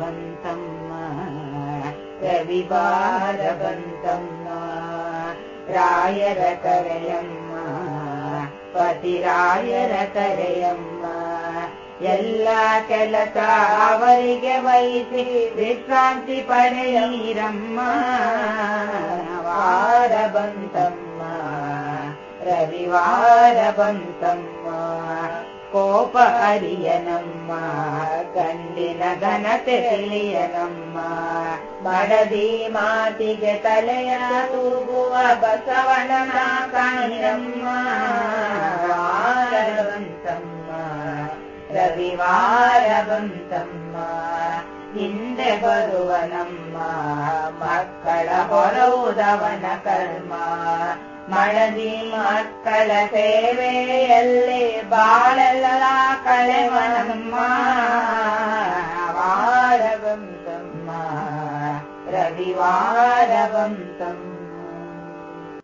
ಬಂತಮ್ಮ ರವಿವಾರ ಬಂತಮ್ಮ ರಾಯರ ಕರೆಯಮ್ಮ ಪತಿರಾಯರ ಕರೆಯಮ್ಮ ಎಲ್ಲ ಕೆಲಸ ಅವರಿಗೆ ವಹಿಸಿ ವಿಶ್ರಾಂತಿ ಪಡೆಯಿರಮ್ಮ ವಾರ ಬಂತಮ್ಮ ರವಿವಾರ ಬಂತಮ್ಮ ಕೋಪ ಅರಿಯನಮ್ಮ ಗಂಡಿನ ಘನತೆ ತಿಳಿಯನಮ್ಮ ಬಡದಿ ಮಾತಿಗೆ ತಲೆಯ ತೂಗುವ ಬಸವನ ಕಾಣಿರಮ್ಮ ವಾರ ಬಂತಮ್ಮ ರವಿವಾರ ಬಂತಮ್ಮ. ಹಿಂದೆ ಬರುವನಮ್ಮ ಮಕ್ಕಳ ಹೊರವುದವನ ಕರ್ಮ. ಮಳದಿ ಮಕ್ಕಳ ಸೇವೆಯಲ್ಲಿ ಬಾಳೆಲ್ಲ कलवनम्मा वारवन्तम् रविवारवन्तम्